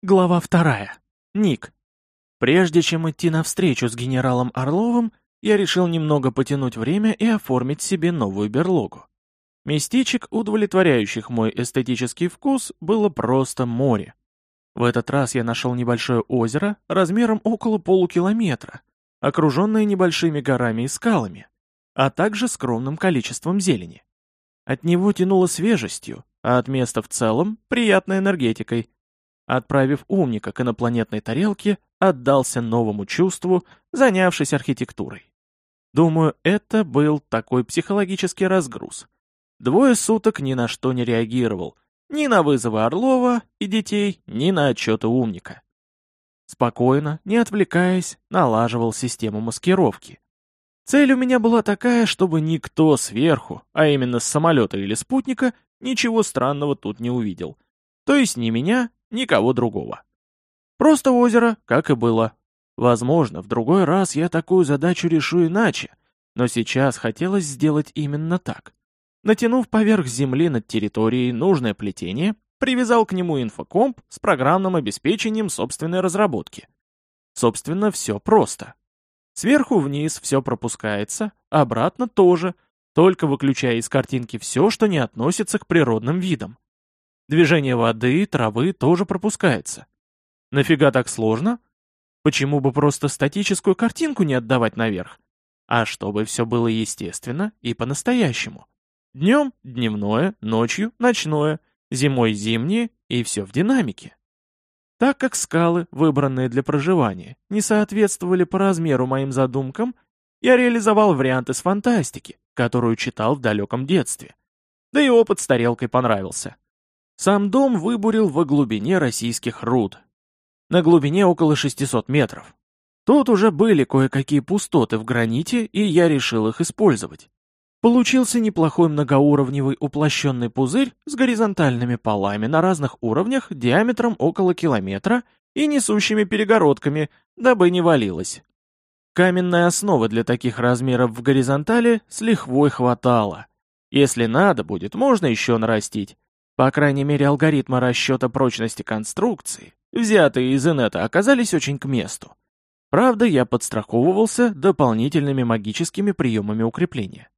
Глава вторая. Ник. Прежде чем идти на встречу с генералом Орловым, я решил немного потянуть время и оформить себе новую берлогу. Местечек, удовлетворяющих мой эстетический вкус, было просто море. В этот раз я нашел небольшое озеро размером около полукилометра, окруженное небольшими горами и скалами, а также скромным количеством зелени. От него тянуло свежестью, а от места в целом — приятной энергетикой — Отправив умника к инопланетной тарелке, отдался новому чувству, занявшись архитектурой. Думаю, это был такой психологический разгруз. Двое суток ни на что не реагировал, ни на вызовы Орлова и детей, ни на отчеты умника. Спокойно, не отвлекаясь, налаживал систему маскировки. Цель у меня была такая, чтобы никто сверху, а именно с самолета или спутника, ничего странного тут не увидел. То есть ни меня, никого другого. Просто озеро, как и было. Возможно, в другой раз я такую задачу решу иначе, но сейчас хотелось сделать именно так. Натянув поверх земли над территорией нужное плетение, привязал к нему инфокомп с программным обеспечением собственной разработки. Собственно, все просто. Сверху вниз все пропускается, обратно тоже, только выключая из картинки все, что не относится к природным видам. Движение воды, травы тоже пропускается. Нафига так сложно? Почему бы просто статическую картинку не отдавать наверх? А чтобы все было естественно и по-настоящему. Днем — дневное, ночью — ночное, зимой — зимнее и все в динамике. Так как скалы, выбранные для проживания, не соответствовали по размеру моим задумкам, я реализовал вариант из фантастики, которую читал в далеком детстве. Да и опыт с тарелкой понравился. Сам дом выбурил во глубине российских руд. На глубине около 600 метров. Тут уже были кое-какие пустоты в граните, и я решил их использовать. Получился неплохой многоуровневый уплощенный пузырь с горизонтальными полами на разных уровнях диаметром около километра и несущими перегородками, дабы не валилось. Каменной основы для таких размеров в горизонтали с лихвой хватало. Если надо будет, можно еще нарастить. По крайней мере, алгоритмы расчета прочности конструкции, взятые из инета, оказались очень к месту. Правда, я подстраховывался дополнительными магическими приемами укрепления.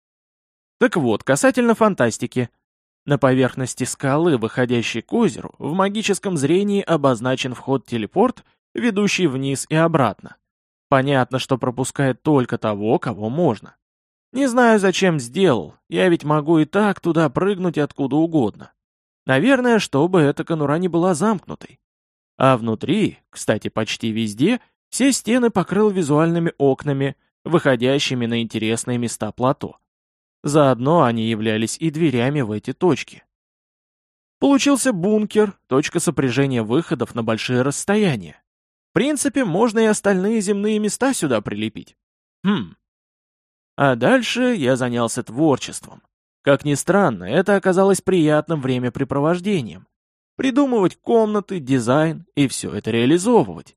Так вот, касательно фантастики. На поверхности скалы, выходящей к озеру, в магическом зрении обозначен вход-телепорт, ведущий вниз и обратно. Понятно, что пропускает только того, кого можно. Не знаю, зачем сделал, я ведь могу и так туда прыгнуть откуда угодно. Наверное, чтобы эта конура не была замкнутой. А внутри, кстати, почти везде, все стены покрыл визуальными окнами, выходящими на интересные места плато. Заодно они являлись и дверями в эти точки. Получился бункер, точка сопряжения выходов на большие расстояния. В принципе, можно и остальные земные места сюда прилепить. Хм. А дальше я занялся творчеством. Как ни странно, это оказалось приятным времяпрепровождением. Придумывать комнаты, дизайн и все это реализовывать.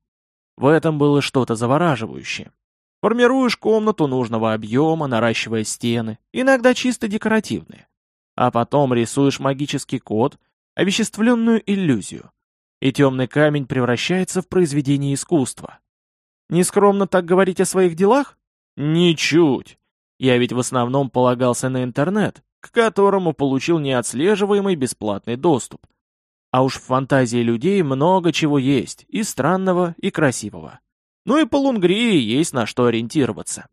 В этом было что-то завораживающее. Формируешь комнату нужного объема, наращивая стены, иногда чисто декоративные. А потом рисуешь магический код, овеществленную иллюзию. И темный камень превращается в произведение искусства. Нескромно так говорить о своих делах? Ничуть. Я ведь в основном полагался на интернет, к которому получил неотслеживаемый бесплатный доступ. А уж в фантазии людей много чего есть, и странного, и красивого. Ну и по Лунгрии есть на что ориентироваться.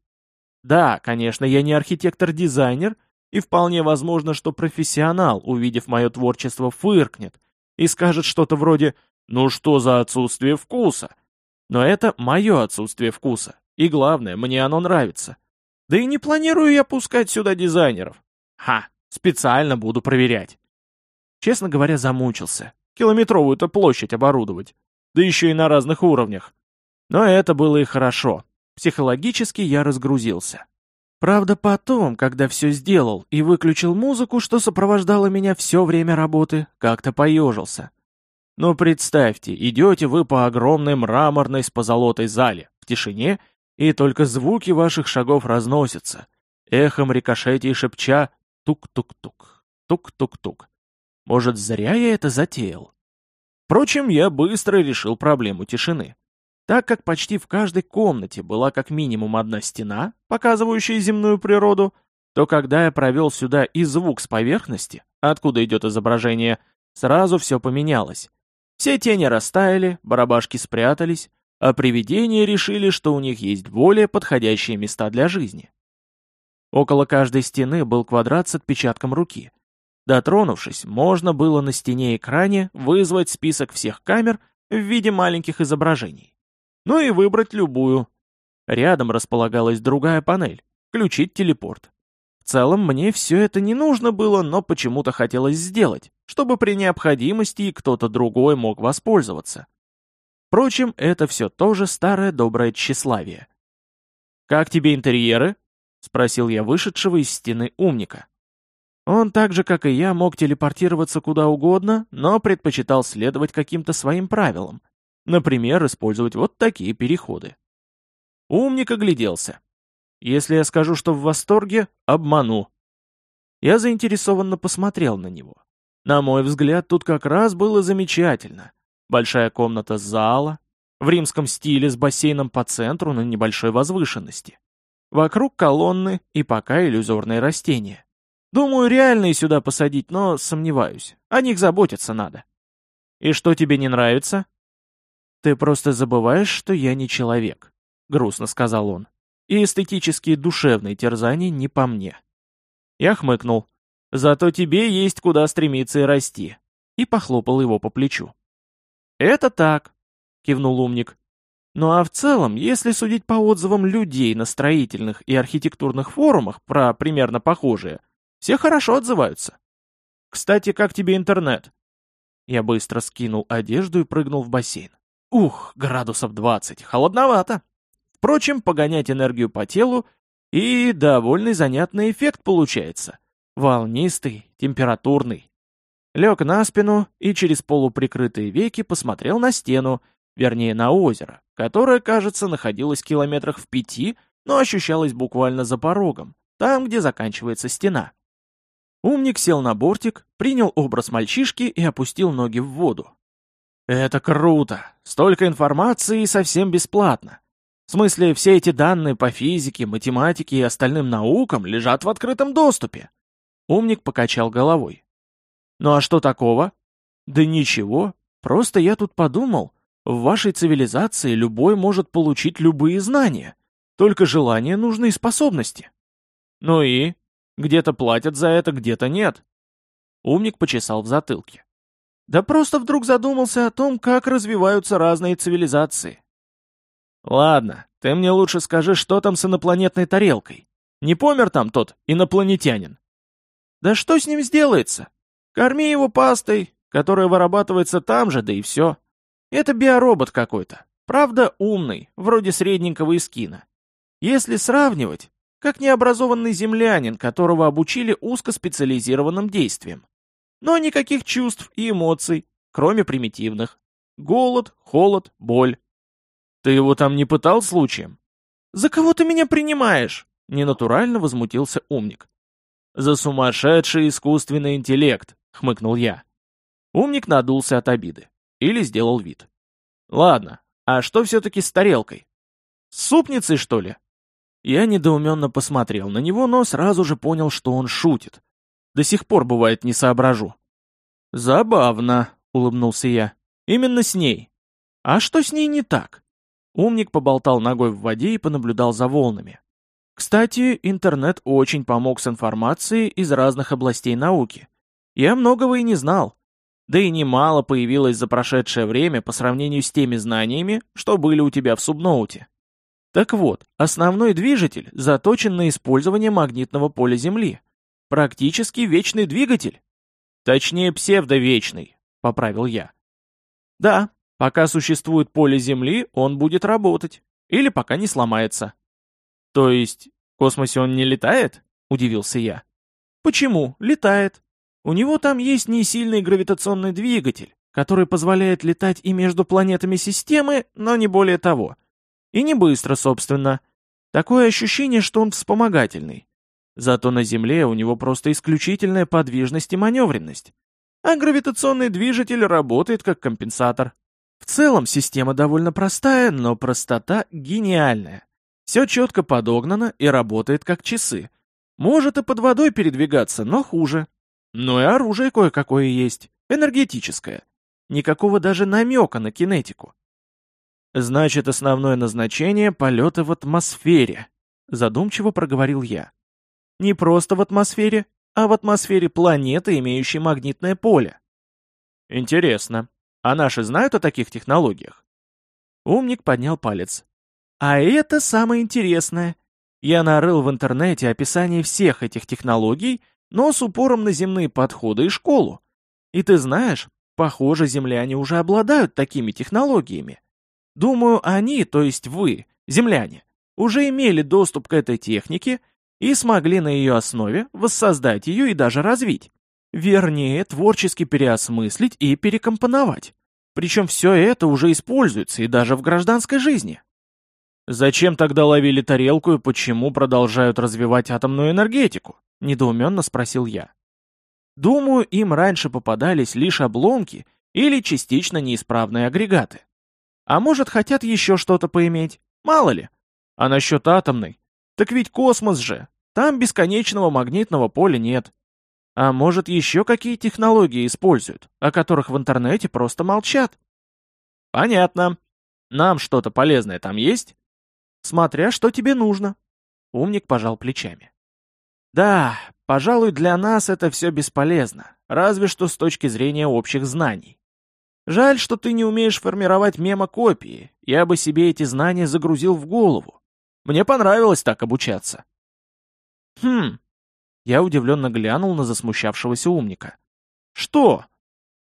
Да, конечно, я не архитектор-дизайнер, и вполне возможно, что профессионал, увидев мое творчество, фыркнет и скажет что-то вроде «Ну что за отсутствие вкуса?» Но это мое отсутствие вкуса, и главное, мне оно нравится. Да и не планирую я пускать сюда дизайнеров. Ха, специально буду проверять. Честно говоря, замучился. Километровую-то площадь оборудовать. Да еще и на разных уровнях. Но это было и хорошо. Психологически я разгрузился. Правда, потом, когда все сделал и выключил музыку, что сопровождало меня все время работы, как-то поежился. Ну, представьте, идете вы по огромной мраморной с позолотой зале, в тишине, и только звуки ваших шагов разносятся, эхом рикошетя и шепча Тук-тук-тук, тук-тук-тук. Может, зря я это затеял? Впрочем, я быстро решил проблему тишины. Так как почти в каждой комнате была как минимум одна стена, показывающая земную природу, то когда я провел сюда и звук с поверхности, откуда идет изображение, сразу все поменялось. Все тени растаяли, барабашки спрятались, а привидения решили, что у них есть более подходящие места для жизни. Около каждой стены был квадрат с отпечатком руки. Дотронувшись, можно было на стене-экране вызвать список всех камер в виде маленьких изображений. Ну и выбрать любую. Рядом располагалась другая панель — включить телепорт. В целом мне все это не нужно было, но почему-то хотелось сделать, чтобы при необходимости кто-то другой мог воспользоваться. Впрочем, это все тоже старое доброе тщеславие. «Как тебе интерьеры?» — спросил я вышедшего из стены умника. Он так же, как и я, мог телепортироваться куда угодно, но предпочитал следовать каким-то своим правилам. Например, использовать вот такие переходы. Умник огляделся. Если я скажу, что в восторге, обману. Я заинтересованно посмотрел на него. На мой взгляд, тут как раз было замечательно. Большая комната зала, в римском стиле с бассейном по центру на небольшой возвышенности. Вокруг колонны и пока иллюзорные растения. Думаю, реальные сюда посадить, но сомневаюсь. О них заботиться надо. И что тебе не нравится? Ты просто забываешь, что я не человек, грустно сказал он и эстетические душевные терзания не по мне. Я хмыкнул. «Зато тебе есть куда стремиться и расти», и похлопал его по плечу. «Это так», — кивнул умник. «Ну а в целом, если судить по отзывам людей на строительных и архитектурных форумах про примерно похожие, все хорошо отзываются. Кстати, как тебе интернет?» Я быстро скинул одежду и прыгнул в бассейн. Ух, градусов двадцать, холодновато. Впрочем, погонять энергию по телу и довольно занятный эффект получается. Волнистый, температурный. Лег на спину и через полуприкрытые веки посмотрел на стену, вернее на озеро, которое, кажется, находилось в километрах в пяти, но ощущалось буквально за порогом, там, где заканчивается стена. Умник сел на бортик, принял образ мальчишки и опустил ноги в воду. «Это круто! Столько информации и совсем бесплатно. В смысле, все эти данные по физике, математике и остальным наукам лежат в открытом доступе. Умник покачал головой. Ну а что такого? Да ничего, просто я тут подумал, в вашей цивилизации любой может получить любые знания. Только желание нужны и способности. Ну и? Где-то платят за это, где-то нет. Умник почесал в затылке. Да просто вдруг задумался о том, как развиваются разные цивилизации. Ладно, ты мне лучше скажи, что там с инопланетной тарелкой. Не помер там тот инопланетянин? Да что с ним сделается? Корми его пастой, которая вырабатывается там же, да и все. Это биоробот какой-то. Правда, умный, вроде средненького искина. Если сравнивать, как необразованный землянин, которого обучили узкоспециализированным действиям. Но никаких чувств и эмоций, кроме примитивных. Голод, холод, боль. Ты его там не пытал случаем? За кого ты меня принимаешь? Ненатурально возмутился умник. За сумасшедший искусственный интеллект, хмыкнул я. Умник надулся от обиды. Или сделал вид. Ладно, а что все-таки с тарелкой? С супницей, что ли? Я недоуменно посмотрел на него, но сразу же понял, что он шутит. До сих пор, бывает, не соображу. «Забавно», — улыбнулся я. «Именно с ней. А что с ней не так?» Умник поболтал ногой в воде и понаблюдал за волнами. Кстати, интернет очень помог с информацией из разных областей науки. Я многого и не знал. Да и немало появилось за прошедшее время по сравнению с теми знаниями, что были у тебя в субноуте. Так вот, основной движитель заточен на использование магнитного поля Земли. Практически вечный двигатель. Точнее, псевдовечный, поправил я. Да, Пока существует поле Земли, он будет работать. Или пока не сломается. То есть, в космосе он не летает? Удивился я. Почему? Летает. У него там есть несильный гравитационный двигатель, который позволяет летать и между планетами системы, но не более того. И не быстро, собственно. Такое ощущение, что он вспомогательный. Зато на Земле у него просто исключительная подвижность и маневренность. а гравитационный движитель работает как компенсатор. В целом система довольно простая, но простота гениальная. Все четко подогнано и работает как часы. Может и под водой передвигаться, но хуже. Ну и оружие кое-какое есть, энергетическое. Никакого даже намека на кинетику. Значит, основное назначение — полеты в атмосфере, задумчиво проговорил я. Не просто в атмосфере, а в атмосфере планеты, имеющей магнитное поле. Интересно. А наши знают о таких технологиях? Умник поднял палец. А это самое интересное. Я нарыл в интернете описание всех этих технологий, но с упором на земные подходы и школу. И ты знаешь, похоже, земляне уже обладают такими технологиями. Думаю, они, то есть вы, земляне, уже имели доступ к этой технике и смогли на ее основе воссоздать ее и даже развить. Вернее, творчески переосмыслить и перекомпоновать. Причем все это уже используется и даже в гражданской жизни. Зачем тогда ловили тарелку и почему продолжают развивать атомную энергетику? Недоуменно спросил я. Думаю, им раньше попадались лишь обломки или частично неисправные агрегаты. А может, хотят еще что-то поиметь? Мало ли. А насчет атомной? Так ведь космос же. Там бесконечного магнитного поля нет. А может, еще какие технологии используют, о которых в интернете просто молчат? Понятно. Нам что-то полезное там есть? Смотря что тебе нужно. Умник пожал плечами. Да, пожалуй, для нас это все бесполезно, разве что с точки зрения общих знаний. Жаль, что ты не умеешь формировать мемокопии, я бы себе эти знания загрузил в голову. Мне понравилось так обучаться. Хм. Я удивленно глянул на засмущавшегося умника. Что?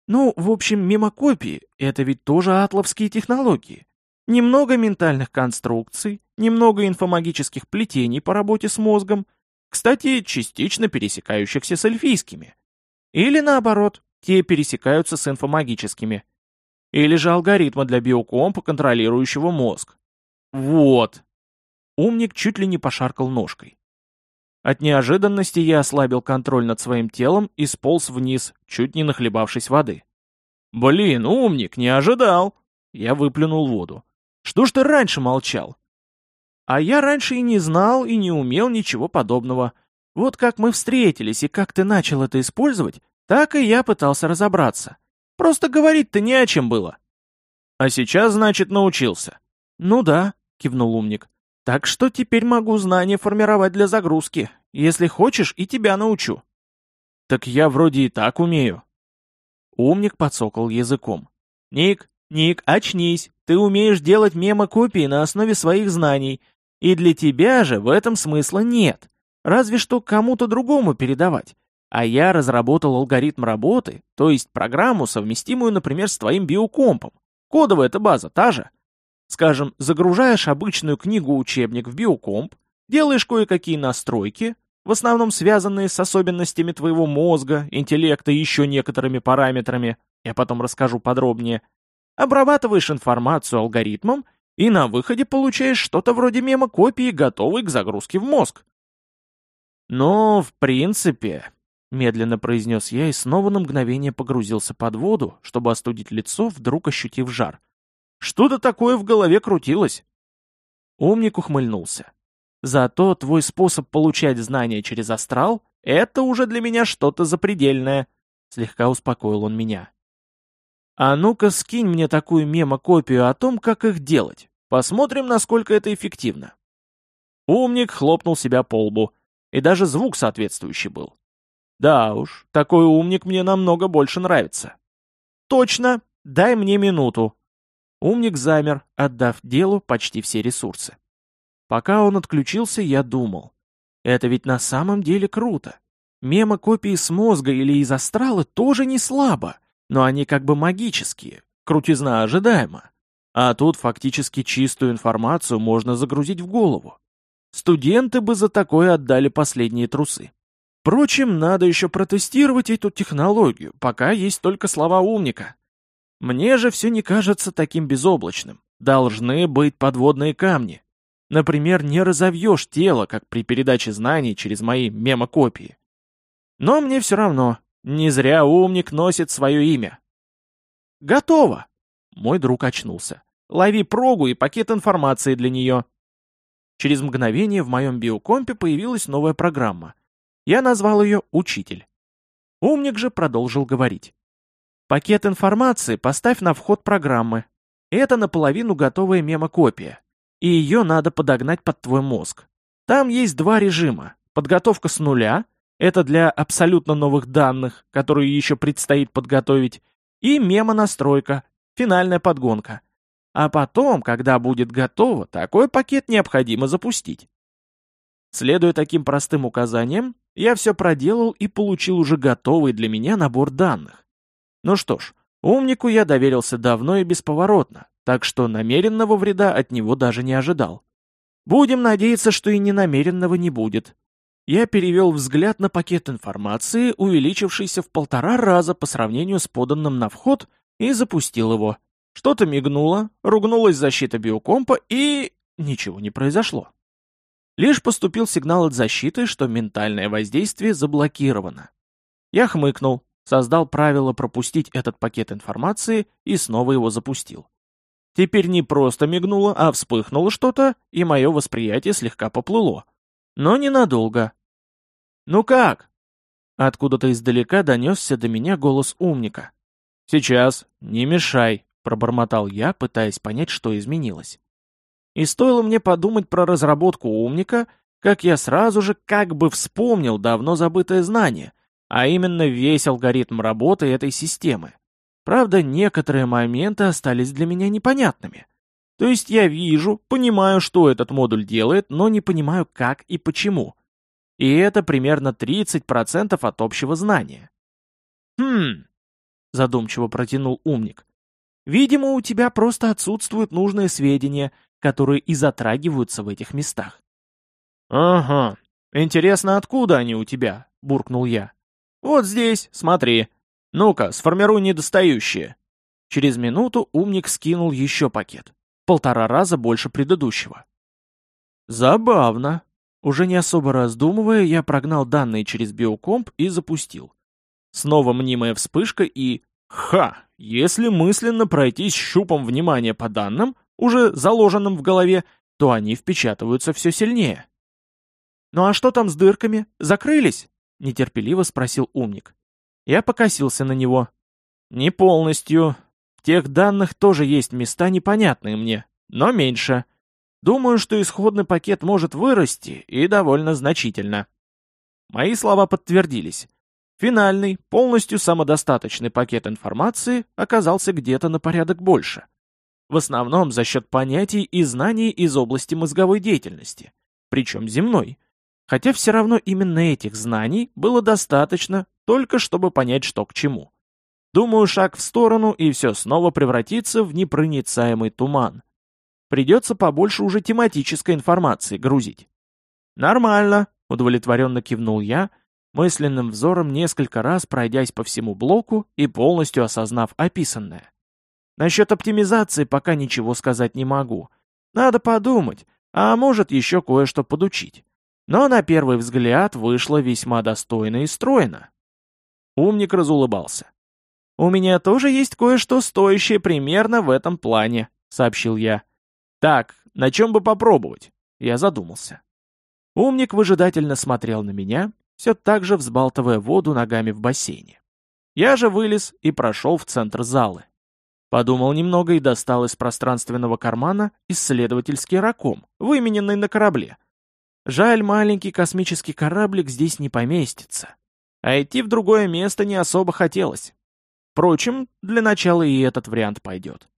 Ну, в общем, мемокопии — это ведь тоже атловские технологии. Немного ментальных конструкций, немного инфомагических плетений по работе с мозгом, кстати, частично пересекающихся с эльфийскими. Или наоборот, те пересекаются с инфомагическими. Или же алгоритмы для биокомпа, контролирующего мозг. Вот. Умник чуть ли не пошаркал ножкой. От неожиданности я ослабил контроль над своим телом и сполз вниз, чуть не нахлебавшись воды. «Блин, умник, не ожидал!» Я выплюнул воду. «Что ж ты раньше молчал?» «А я раньше и не знал, и не умел ничего подобного. Вот как мы встретились и как ты начал это использовать, так и я пытался разобраться. Просто говорить-то не о чем было. А сейчас, значит, научился. Ну да, кивнул умник. Так что теперь могу знания формировать для загрузки. Если хочешь, и тебя научу. Так я вроде и так умею. Умник подсокал языком. Ник, Ник, очнись. Ты умеешь делать мемокопии на основе своих знаний. И для тебя же в этом смысла нет. Разве что кому-то другому передавать. А я разработал алгоритм работы, то есть программу, совместимую, например, с твоим биокомпом. Кодовая эта база та же. Скажем, загружаешь обычную книгу-учебник в биокомп, делаешь кое-какие настройки, в основном связанные с особенностями твоего мозга, интеллекта и еще некоторыми параметрами, я потом расскажу подробнее, обрабатываешь информацию алгоритмом и на выходе получаешь что-то вроде мемокопии, готовой к загрузке в мозг. Но, в принципе, Медленно произнес я и снова на мгновение погрузился под воду, чтобы остудить лицо, вдруг ощутив жар. Что-то такое в голове крутилось. Умник ухмыльнулся. Зато твой способ получать знания через астрал — это уже для меня что-то запредельное. Слегка успокоил он меня. А ну-ка скинь мне такую мемокопию о том, как их делать. Посмотрим, насколько это эффективно. Умник хлопнул себя по лбу, и даже звук соответствующий был. Да уж, такой умник мне намного больше нравится. Точно, дай мне минуту. Умник замер, отдав делу почти все ресурсы. Пока он отключился, я думал. Это ведь на самом деле круто. Мемо-копии с мозга или из астрала тоже не слабо, но они как бы магические, крутизна ожидаема. А тут фактически чистую информацию можно загрузить в голову. Студенты бы за такое отдали последние трусы. Впрочем, надо еще протестировать эту технологию, пока есть только слова умника. Мне же все не кажется таким безоблачным. Должны быть подводные камни. Например, не разовьешь тело, как при передаче знаний через мои мемокопии. Но мне все равно. Не зря умник носит свое имя. Готово. Мой друг очнулся. Лови прогу и пакет информации для нее. Через мгновение в моем биокомпе появилась новая программа. Я назвал ее «Учитель». Умник же продолжил говорить. Пакет информации поставь на вход программы. Это наполовину готовая мемокопия. И ее надо подогнать под твой мозг. Там есть два режима. Подготовка с нуля, это для абсолютно новых данных, которые еще предстоит подготовить, и мемо-настройка, финальная подгонка. А потом, когда будет готово, такой пакет необходимо запустить. Следуя таким простым указаниям, я все проделал и получил уже готовый для меня набор данных. Ну что ж, умнику я доверился давно и бесповоротно, так что намеренного вреда от него даже не ожидал. Будем надеяться, что и ненамеренного не будет. Я перевел взгляд на пакет информации, увеличившийся в полтора раза по сравнению с поданным на вход, и запустил его. Что-то мигнуло, ругнулась защита биокомпа, и... ничего не произошло. Лишь поступил сигнал от защиты, что ментальное воздействие заблокировано. Я хмыкнул, создал правило пропустить этот пакет информации и снова его запустил. Теперь не просто мигнуло, а вспыхнуло что-то, и мое восприятие слегка поплыло. Но ненадолго. «Ну как?» Откуда-то издалека донесся до меня голос умника. «Сейчас, не мешай», — пробормотал я, пытаясь понять, что изменилось. И стоило мне подумать про разработку умника, как я сразу же как бы вспомнил давно забытое знание, а именно весь алгоритм работы этой системы. Правда, некоторые моменты остались для меня непонятными. То есть я вижу, понимаю, что этот модуль делает, но не понимаю, как и почему. И это примерно 30% от общего знания. «Хм...» — задумчиво протянул умник. «Видимо, у тебя просто отсутствуют нужные сведения, которые и затрагиваются в этих местах». «Ага. Интересно, откуда они у тебя?» — буркнул я. «Вот здесь, смотри. Ну-ка, сформируй недостающие». Через минуту умник скинул еще пакет. Полтора раза больше предыдущего. Забавно. Уже не особо раздумывая, я прогнал данные через биокомп и запустил. Снова мнимая вспышка и... Ха! Если мысленно пройтись щупом внимания по данным, уже заложенным в голове, то они впечатываются все сильнее. «Ну а что там с дырками? Закрылись?» — нетерпеливо спросил умник. Я покосился на него. «Не полностью. Тех данных тоже есть места непонятные мне, но меньше. Думаю, что исходный пакет может вырасти, и довольно значительно». Мои слова подтвердились. Финальный, полностью самодостаточный пакет информации оказался где-то на порядок больше. В основном за счет понятий и знаний из области мозговой деятельности, причем земной. Хотя все равно именно этих знаний было достаточно, только чтобы понять, что к чему. Думаю, шаг в сторону, и все снова превратится в непроницаемый туман. Придется побольше уже тематической информации грузить. «Нормально», — удовлетворенно кивнул я, мысленным взором несколько раз пройдясь по всему блоку и полностью осознав описанное. Насчет оптимизации пока ничего сказать не могу. Надо подумать, а может еще кое-что подучить. Но на первый взгляд вышло весьма достойно и стройно. Умник разулыбался. «У меня тоже есть кое-что стоящее примерно в этом плане», — сообщил я. «Так, на чем бы попробовать?» Я задумался. Умник выжидательно смотрел на меня, все так же взбалтывая воду ногами в бассейне. Я же вылез и прошел в центр залы. Подумал немного и достал из пространственного кармана исследовательский раком, вымененный на корабле. Жаль, маленький космический кораблик здесь не поместится. А идти в другое место не особо хотелось. Впрочем, для начала и этот вариант пойдет.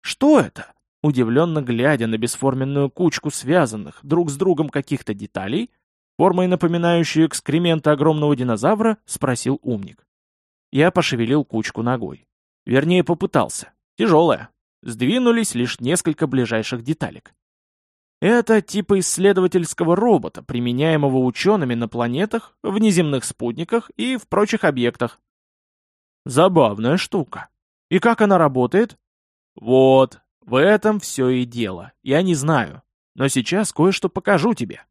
Что это? Удивленно глядя на бесформенную кучку связанных друг с другом каких-то деталей, формой напоминающую экскременты огромного динозавра, спросил умник. Я пошевелил кучку ногой. Вернее, попытался. Тяжелая. Сдвинулись лишь несколько ближайших деталек. Это типа исследовательского робота, применяемого учеными на планетах, внеземных спутниках и в прочих объектах. Забавная штука. И как она работает? Вот, в этом все и дело. Я не знаю. Но сейчас кое-что покажу тебе.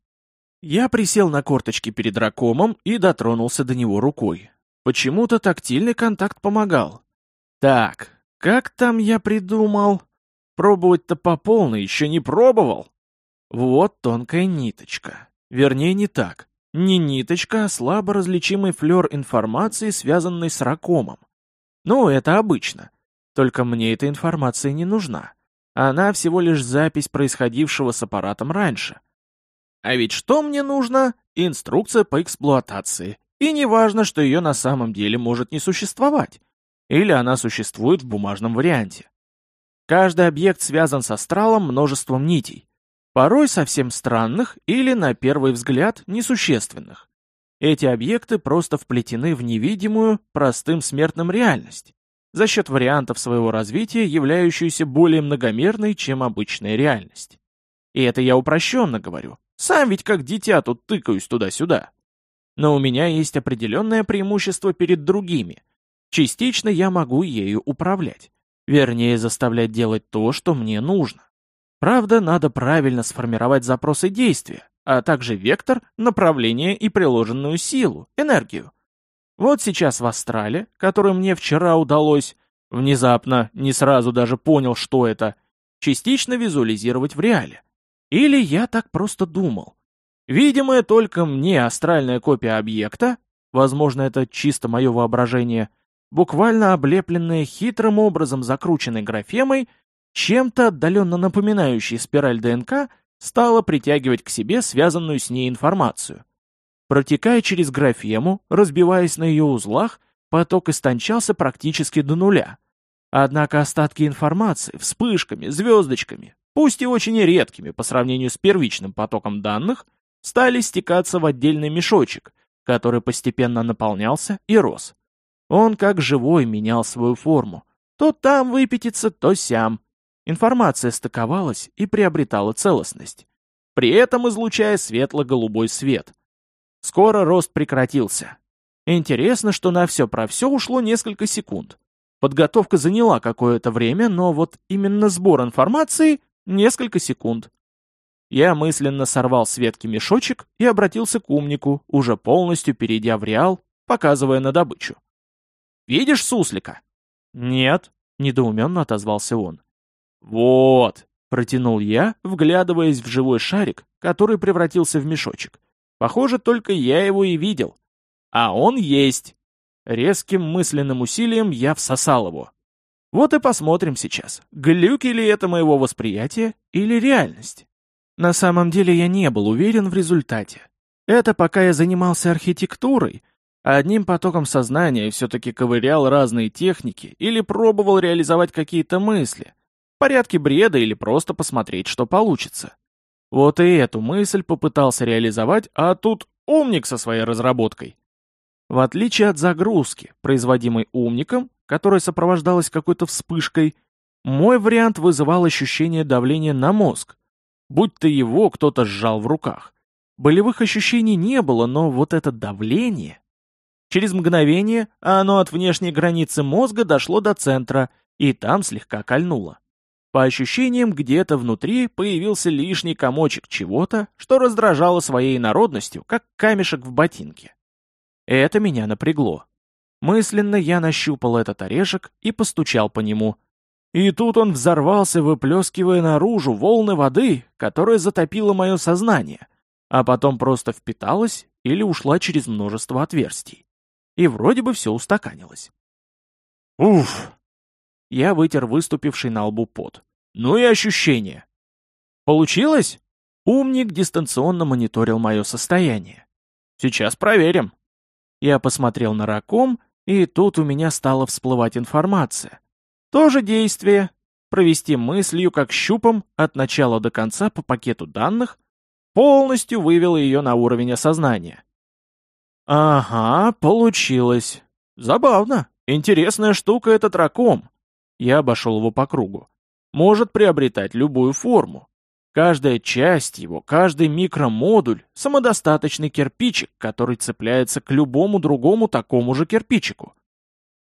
Я присел на корточки перед ракомом и дотронулся до него рукой. Почему-то тактильный контакт помогал. Так, как там я придумал? Пробовать-то по полной еще не пробовал. Вот тонкая ниточка. Вернее, не так. Не ниточка, а слабо различимый флер информации, связанный с ракомом. Ну, это обычно. Только мне эта информация не нужна. Она всего лишь запись происходившего с аппаратом раньше. А ведь что мне нужно? Инструкция по эксплуатации. И не важно, что ее на самом деле может не существовать. Или она существует в бумажном варианте. Каждый объект связан с астралом множеством нитей. Порой совсем странных или, на первый взгляд, несущественных. Эти объекты просто вплетены в невидимую, простым смертным реальность, за счет вариантов своего развития, являющуюся более многомерной, чем обычная реальность. И это я упрощенно говорю. Сам ведь как дитя тут тыкаюсь туда-сюда. Но у меня есть определенное преимущество перед другими. Частично я могу ею управлять. Вернее, заставлять делать то, что мне нужно. Правда, надо правильно сформировать запросы действия, а также вектор, направление и приложенную силу, энергию. Вот сейчас в Астрале, который мне вчера удалось, внезапно, не сразу даже понял, что это, частично визуализировать в реале. Или я так просто думал. Видимая только мне астральная копия объекта, возможно, это чисто мое воображение, буквально облепленная хитрым образом закрученной графемой, чем-то отдаленно напоминающей спираль ДНК, стала притягивать к себе связанную с ней информацию. Протекая через графему, разбиваясь на ее узлах, поток истончался практически до нуля. Однако остатки информации, вспышками, звездочками, пусть и очень редкими по сравнению с первичным потоком данных, стали стекаться в отдельный мешочек, который постепенно наполнялся и рос. Он как живой менял свою форму. То там выпятится, то сям. Информация стыковалась и приобретала целостность, при этом излучая светло-голубой свет. Скоро рост прекратился. Интересно, что на все про все ушло несколько секунд. Подготовка заняла какое-то время, но вот именно сбор информации — несколько секунд. Я мысленно сорвал с ветки мешочек и обратился к умнику, уже полностью перейдя в реал, показывая на добычу. «Видишь суслика?» «Нет», — недоуменно отозвался он. «Вот», — протянул я, вглядываясь в живой шарик, который превратился в мешочек. «Похоже, только я его и видел. А он есть». Резким мысленным усилием я всосал его. Вот и посмотрим сейчас, глюки ли это моего восприятия или реальность. На самом деле я не был уверен в результате. Это пока я занимался архитектурой, а одним потоком сознания все-таки ковырял разные техники или пробовал реализовать какие-то мысли, порядке бреда или просто посмотреть, что получится. Вот и эту мысль попытался реализовать, а тут умник со своей разработкой. В отличие от загрузки, производимой умником, которая сопровождалась какой-то вспышкой, мой вариант вызывал ощущение давления на мозг, будто его кто-то сжал в руках. Болевых ощущений не было, но вот это давление... Через мгновение оно от внешней границы мозга дошло до центра, и там слегка кольнуло. По ощущениям, где-то внутри появился лишний комочек чего-то, что раздражало своей народностью, как камешек в ботинке. Это меня напрягло. Мысленно я нащупал этот орешек и постучал по нему — и тут он взорвался, выплескивая наружу волны воды, которая затопила мое сознание, а потом просто впиталась или ушла через множество отверстий. И вроде бы все устаканилось. Уф! Я вытер выступивший на лбу пот. Ну и ощущение. Получилось? Умник дистанционно мониторил мое состояние. Сейчас проверим. Я посмотрел на раком, и тут у меня стала всплывать информация. То же действие. Провести мыслью как щупом от начала до конца по пакету данных полностью вывел ее на уровень осознания. Ага, получилось. Забавно. Интересная штука этот раком. Я обошел его по кругу. Может приобретать любую форму. Каждая часть его, каждый микромодуль — самодостаточный кирпичик, который цепляется к любому другому такому же кирпичику.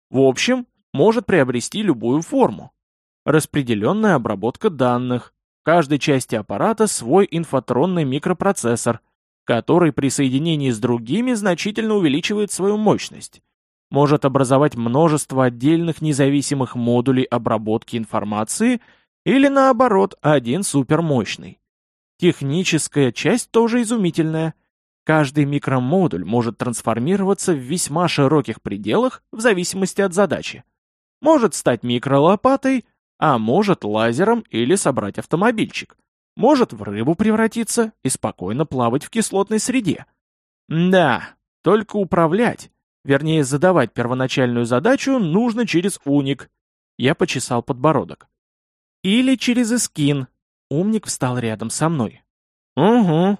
В общем, может приобрести любую форму. Распределенная обработка данных. В каждой части аппарата свой инфотронный микропроцессор, который при соединении с другими значительно увеличивает свою мощность. Может образовать множество отдельных независимых модулей обработки информации или наоборот, один супермощный. Техническая часть тоже изумительная. Каждый микромодуль может трансформироваться в весьма широких пределах в зависимости от задачи. Может стать микролопатой, а может лазером или собрать автомобильчик. Может в рыбу превратиться и спокойно плавать в кислотной среде. Да, только управлять, вернее задавать первоначальную задачу нужно через уник. Я почесал подбородок. Или через эскин. Умник встал рядом со мной. Угу.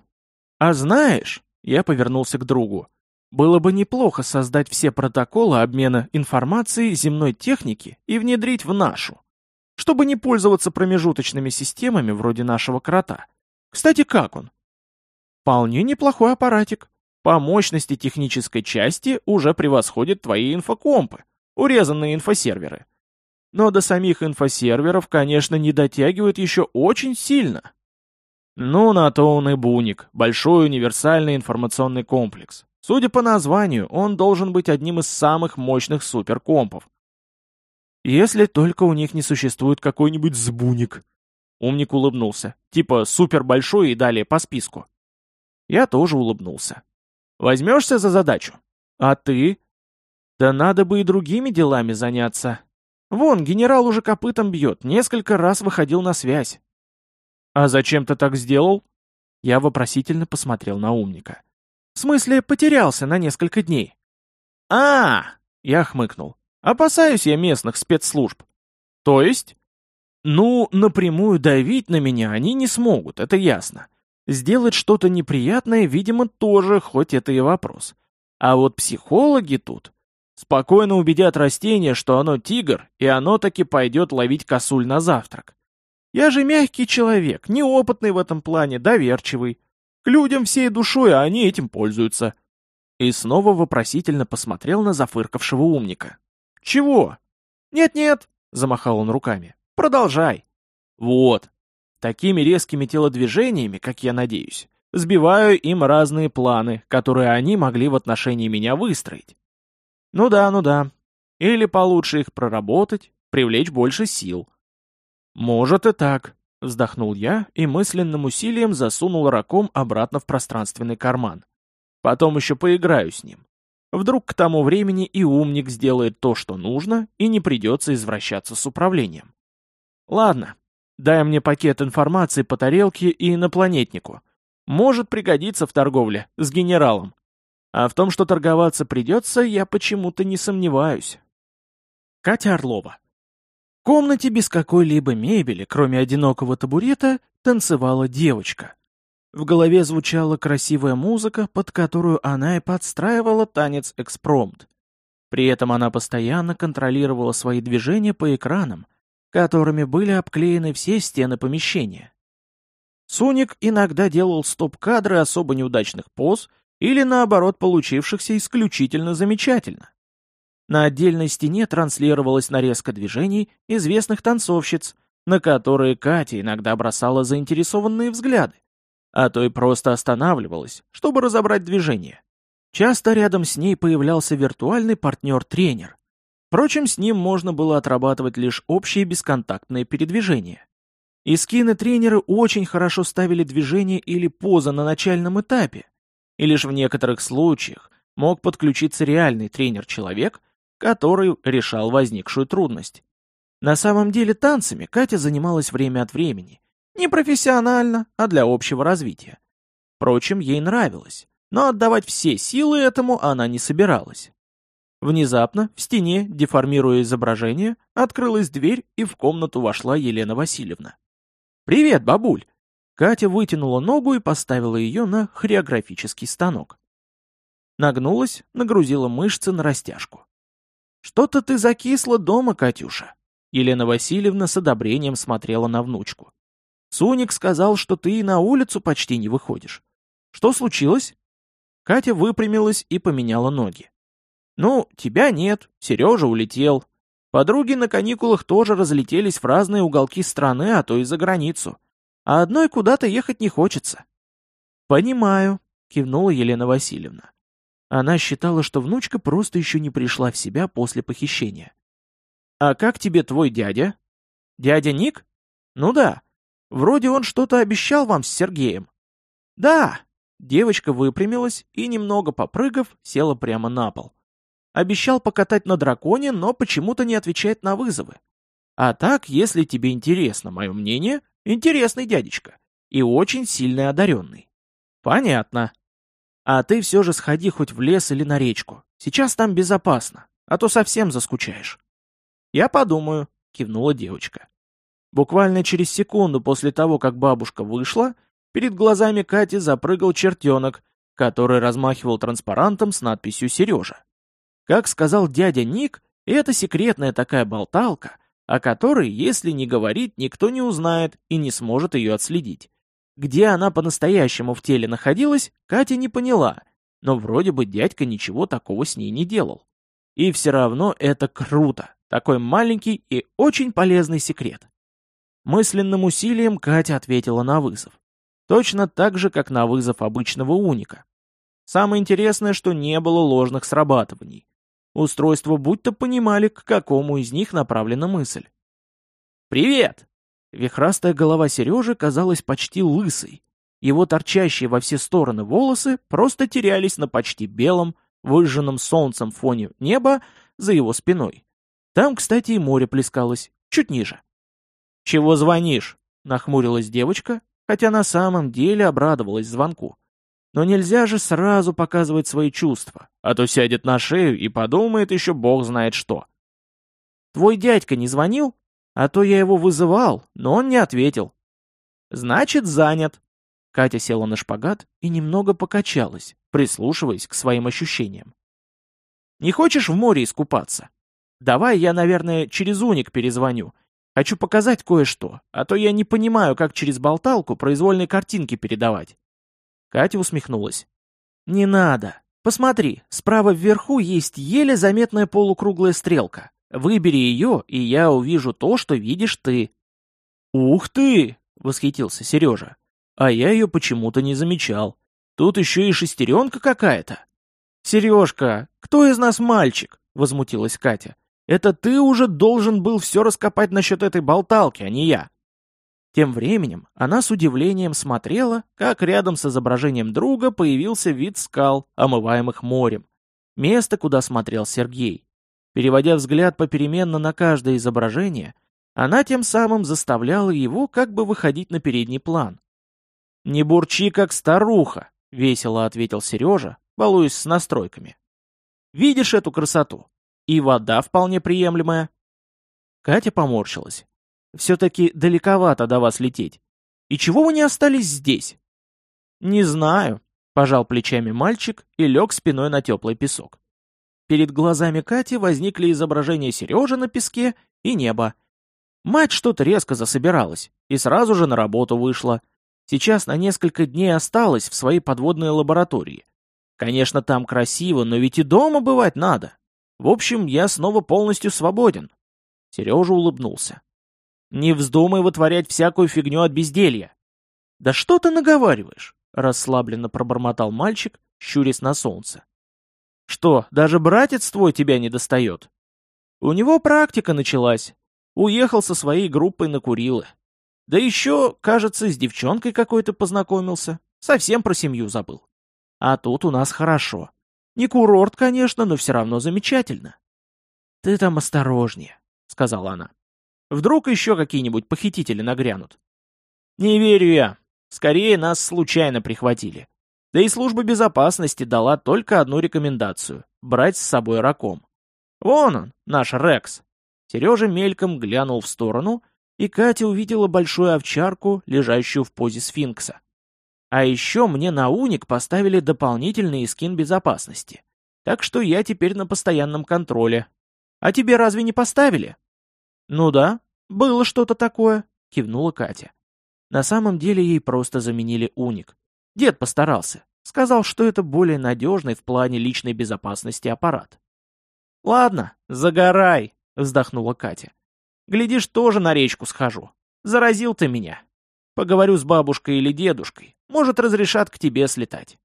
А знаешь, я повернулся к другу. Было бы неплохо создать все протоколы обмена информацией земной техники и внедрить в нашу, чтобы не пользоваться промежуточными системами вроде нашего крота. Кстати, как он? Вполне неплохой аппаратик. По мощности технической части уже превосходит твои инфокомпы, урезанные инфосерверы. Но до самих инфосерверов, конечно, не дотягивает еще очень сильно. Ну, на то он и буник, большой универсальный информационный комплекс. Судя по названию, он должен быть одним из самых мощных суперкомпов. Если только у них не существует какой-нибудь сбуник. Умник улыбнулся. Типа супер большой и далее по списку. Я тоже улыбнулся. Возьмешься за задачу? А ты? Да надо бы и другими делами заняться. Вон, генерал уже копытом бьет, несколько раз выходил на связь. «А зачем ты так сделал?» Я вопросительно посмотрел на умника. «В смысле, потерялся на несколько дней». «А!» — я хмыкнул. «Опасаюсь я местных спецслужб». «То есть?» «Ну, напрямую давить на меня они не смогут, это ясно. Сделать что-то неприятное, видимо, тоже, хоть это и вопрос. А вот психологи тут спокойно убедят растение, что оно тигр, и оно таки пойдет ловить косуль на завтрак. Я же мягкий человек, неопытный в этом плане, доверчивый. К людям всей душой, а они этим пользуются. И снова вопросительно посмотрел на зафыркавшего умника. «Чего?» «Нет-нет», — замахал он руками. «Продолжай». «Вот. Такими резкими телодвижениями, как я надеюсь, сбиваю им разные планы, которые они могли в отношении меня выстроить. Ну да, ну да. Или получше их проработать, привлечь больше сил. «Может и так», — вздохнул я и мысленным усилием засунул раком обратно в пространственный карман. «Потом еще поиграю с ним. Вдруг к тому времени и умник сделает то, что нужно, и не придется извращаться с управлением. Ладно, дай мне пакет информации по тарелке и инопланетнику. Может пригодиться в торговле с генералом. А в том, что торговаться придется, я почему-то не сомневаюсь. Катя Орлова комнате без какой-либо мебели, кроме одинокого табурета, танцевала девочка. В голове звучала красивая музыка, под которую она и подстраивала танец экспромт. При этом она постоянно контролировала свои движения по экранам, которыми были обклеены все стены помещения. Суник иногда делал стоп-кадры особо неудачных поз или наоборот получившихся исключительно замечательно. На отдельной стене транслировалась нарезка движений известных танцовщиц, на которые Катя иногда бросала заинтересованные взгляды, а то и просто останавливалась, чтобы разобрать движение. Часто рядом с ней появлялся виртуальный партнер-тренер. Впрочем, с ним можно было отрабатывать лишь общие бесконтактные передвижения. И скины тренеры очень хорошо ставили движение или поза на начальном этапе, и лишь в некоторых случаях мог подключиться реальный тренер-человек, который решал возникшую трудность. На самом деле танцами Катя занималась время от времени. Не профессионально, а для общего развития. Впрочем, ей нравилось, но отдавать все силы этому она не собиралась. Внезапно в стене, деформируя изображение, открылась дверь, и в комнату вошла Елена Васильевна. «Привет, бабуль!» Катя вытянула ногу и поставила ее на хореографический станок. Нагнулась, нагрузила мышцы на растяжку. «Что-то ты закисла дома, Катюша!» Елена Васильевна с одобрением смотрела на внучку. «Суник сказал, что ты и на улицу почти не выходишь. Что случилось?» Катя выпрямилась и поменяла ноги. «Ну, тебя нет, Сережа улетел. Подруги на каникулах тоже разлетелись в разные уголки страны, а то и за границу. А одной куда-то ехать не хочется». «Понимаю», — кивнула Елена Васильевна. Она считала, что внучка просто еще не пришла в себя после похищения. «А как тебе твой дядя?» «Дядя Ник?» «Ну да. Вроде он что-то обещал вам с Сергеем». «Да!» Девочка выпрямилась и, немного попрыгав, села прямо на пол. Обещал покатать на драконе, но почему-то не отвечает на вызовы. А так, если тебе интересно мое мнение, интересный дядечка. И очень сильно одаренный. Понятно. А ты все же сходи хоть в лес или на речку. Сейчас там безопасно, а то совсем заскучаешь. Я подумаю, кивнула девочка. Буквально через секунду после того, как бабушка вышла, перед глазами Кати запрыгал чертенок, который размахивал транспарантом с надписью «Сережа». Как сказал дядя Ник, это секретная такая болталка, о которой, если не говорить, никто не узнает и не сможет ее отследить. Где она по-настоящему в теле находилась, Катя не поняла, но вроде бы дядька ничего такого с ней не делал. И все равно это круто, такой маленький и очень полезный секрет. Мысленным усилием Катя ответила на вызов. Точно так же, как на вызов обычного уника. Самое интересное, что не было ложных срабатываний. Устройства будто понимали, к какому из них направлена мысль. «Привет!» Вихрастая голова Сережи казалась почти лысой. Его торчащие во все стороны волосы просто терялись на почти белом, выжженном солнцем фоне неба за его спиной. Там, кстати, и море плескалось, чуть ниже. «Чего звонишь?» — нахмурилась девочка, хотя на самом деле обрадовалась звонку. Но нельзя же сразу показывать свои чувства, а то сядет на шею и подумает еще бог знает что. «Твой дядька не звонил?» А то я его вызывал, но он не ответил. Значит, занят. Катя села на шпагат и немного покачалась, прислушиваясь к своим ощущениям. Не хочешь в море искупаться? Давай я, наверное, через уник перезвоню. Хочу показать кое-что, а то я не понимаю, как через болталку произвольные картинки передавать. Катя усмехнулась. Не надо. Посмотри, справа вверху есть еле заметная полукруглая стрелка. Выбери ее, и я увижу то, что видишь ты». «Ух ты!» — восхитился Сережа. «А я ее почему-то не замечал. Тут еще и шестеренка какая-то». «Сережка, кто из нас мальчик?» — возмутилась Катя. «Это ты уже должен был все раскопать насчет этой болталки, а не я». Тем временем она с удивлением смотрела, как рядом с изображением друга появился вид скал, омываемых морем. Место, куда смотрел Сергей. Переводя взгляд попеременно на каждое изображение, она тем самым заставляла его как бы выходить на передний план. «Не бурчи, как старуха», — весело ответил Сережа, балуясь с настройками. «Видишь эту красоту? И вода вполне приемлемая». Катя поморщилась. «Все-таки далековато до вас лететь. И чего вы не остались здесь?» «Не знаю», — пожал плечами мальчик и лег спиной на теплый песок. Перед глазами Кати возникли изображения Сережи на песке и небо. Мать что-то резко засобиралась и сразу же на работу вышла. Сейчас на несколько дней осталась в своей подводной лаборатории. Конечно, там красиво, но ведь и дома бывать надо. В общем, я снова полностью свободен. Сережа улыбнулся. Не вздумай вытворять всякую фигню от безделья. Да что ты наговариваешь? Расслабленно пробормотал мальчик, щурясь на солнце. Что, даже братец твой тебя не достает? У него практика началась. Уехал со своей группой на Курилы. Да еще, кажется, с девчонкой какой-то познакомился. Совсем про семью забыл. А тут у нас хорошо. Не курорт, конечно, но все равно замечательно. Ты там осторожнее, сказала она. Вдруг еще какие-нибудь похитители нагрянут. Не верю я. Скорее нас случайно прихватили. Да и служба безопасности дала только одну рекомендацию — брать с собой раком. Вон он, наш Рекс. Сережа мельком глянул в сторону, и Катя увидела большую овчарку, лежащую в позе сфинкса. А еще мне на уник поставили дополнительный скин безопасности. Так что я теперь на постоянном контроле. А тебе разве не поставили? Ну да, было что-то такое, кивнула Катя. На самом деле ей просто заменили уник. Дед постарался. Сказал, что это более надежный в плане личной безопасности аппарат. «Ладно, загорай», — вздохнула Катя. «Глядишь, тоже на речку схожу. Заразил ты меня. Поговорю с бабушкой или дедушкой. Может, разрешат к тебе слетать».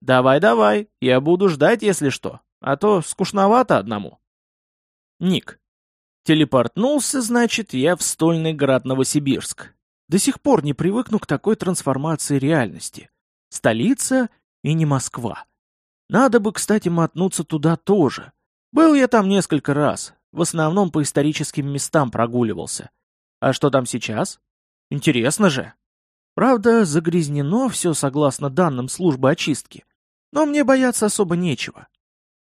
Давай-давай, я буду ждать, если что, а то скучновато одному. Ник. Телепортнулся, значит, я в стольный град Новосибирск. До сих пор не привыкну к такой трансформации реальности. Столица и не Москва. Надо бы, кстати, мотнуться туда тоже. Был я там несколько раз, в основном по историческим местам прогуливался. А что там сейчас? Интересно же. Правда, загрязнено все согласно данным службы очистки. Но мне бояться особо нечего.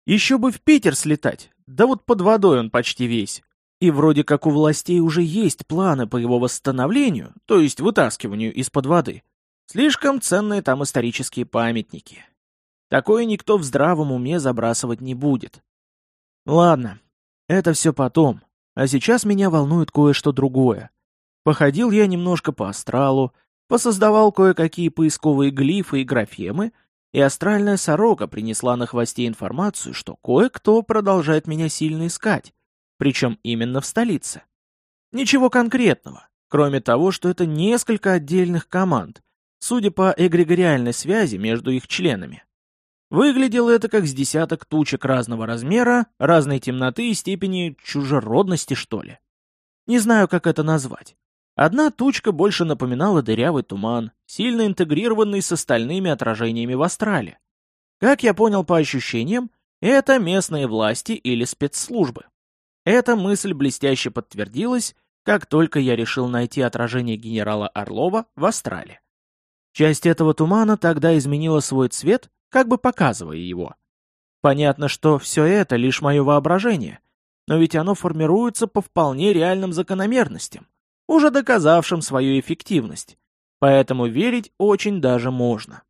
Еще бы в Питер слетать, да вот под водой он почти весь. И вроде как у властей уже есть планы по его восстановлению, то есть вытаскиванию из-под воды. Слишком ценные там исторические памятники. Такое никто в здравом уме забрасывать не будет. Ладно, это все потом. А сейчас меня волнует кое-что другое. Походил я немножко по астралу, посоздавал кое-какие поисковые глифы и графемы, и астральная сорока принесла на хвосте информацию, что кое-кто продолжает меня сильно искать, причем именно в столице. Ничего конкретного, кроме того, что это несколько отдельных команд, судя по эгрегориальной связи между их членами. Выглядело это как с десяток тучек разного размера, разной темноты и степени чужеродности, что ли. Не знаю, как это назвать. Одна тучка больше напоминала дырявый туман, сильно интегрированный с остальными отражениями в астрале. Как я понял по ощущениям, это местные власти или спецслужбы. Эта мысль блестяще подтвердилась, как только я решил найти отражение генерала Орлова в астрале. Часть этого тумана тогда изменила свой цвет как бы показывая его. Понятно, что все это лишь мое воображение, но ведь оно формируется по вполне реальным закономерностям, уже доказавшим свою эффективность, поэтому верить очень даже можно.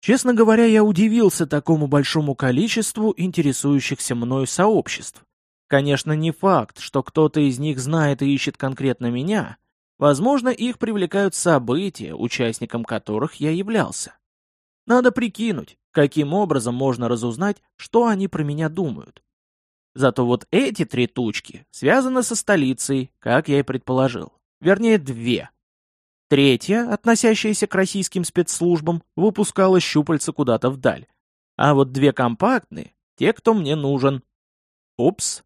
Честно говоря, я удивился такому большому количеству интересующихся мною сообществ. Конечно, не факт, что кто-то из них знает и ищет конкретно меня. Возможно, их привлекают события, участником которых я являлся. Надо прикинуть, каким образом можно разузнать, что они про меня думают. Зато вот эти три тучки связаны со столицей, как я и предположил. Вернее, две. Третья, относящаяся к российским спецслужбам, выпускала щупальца куда-то вдаль. А вот две компактные — те, кто мне нужен. Упс.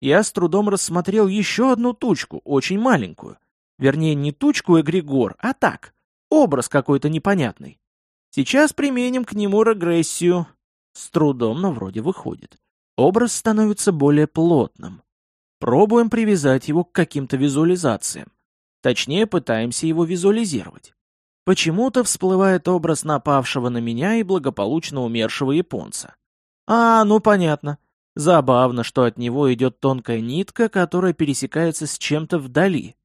Я с трудом рассмотрел еще одну тучку, очень маленькую. Вернее, не тучку Эгригор, а так, образ какой-то непонятный. Сейчас применим к нему регрессию. С трудом, но вроде выходит. Образ становится более плотным. Пробуем привязать его к каким-то визуализациям. Точнее, пытаемся его визуализировать. Почему-то всплывает образ напавшего на меня и благополучно умершего японца. А, ну понятно. Забавно, что от него идет тонкая нитка, которая пересекается с чем-то вдали.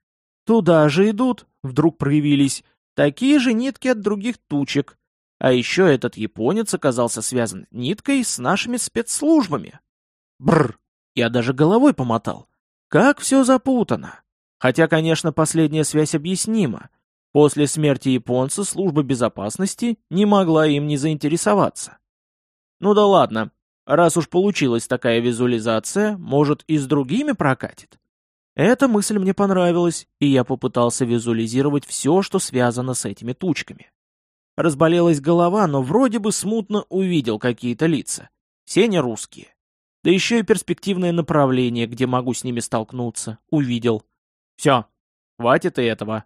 Туда же идут, вдруг проявились, такие же нитки от других тучек, а еще этот японец оказался связан ниткой с нашими спецслужбами. Бррр, я даже головой помотал. Как все запутано. Хотя, конечно, последняя связь объяснима. После смерти японца служба безопасности не могла им не заинтересоваться. Ну да ладно, раз уж получилась такая визуализация, может и с другими прокатит. Эта мысль мне понравилась, и я попытался визуализировать все, что связано с этими тучками. Разболелась голова, но вроде бы смутно увидел какие-то лица. Все не русские. Да еще и перспективное направление, где могу с ними столкнуться, увидел. Все, хватит и этого.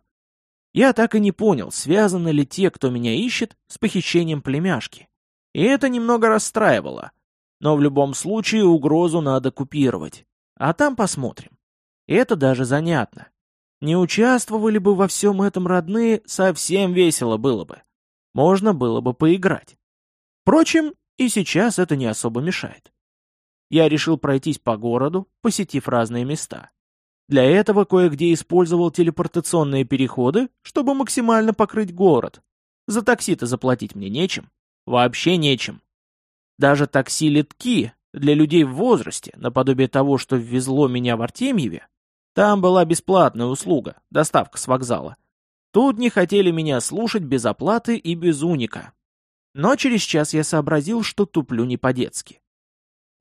Я так и не понял, связаны ли те, кто меня ищет, с похищением племяшки. И это немного расстраивало. Но в любом случае угрозу надо купировать. А там посмотрим. Это даже занятно. Не участвовали бы во всем этом родные, совсем весело было бы можно было бы поиграть. Впрочем, и сейчас это не особо мешает. Я решил пройтись по городу, посетив разные места. Для этого кое-где использовал телепортационные переходы, чтобы максимально покрыть город. За такси-то заплатить мне нечем. Вообще нечем. Даже такси-литки для людей в возрасте, наподобие того, что ввезло меня в Артемьеве, там была бесплатная услуга, доставка с вокзала. Тут не хотели меня слушать без оплаты и без уника. Но через час я сообразил, что туплю не по-детски.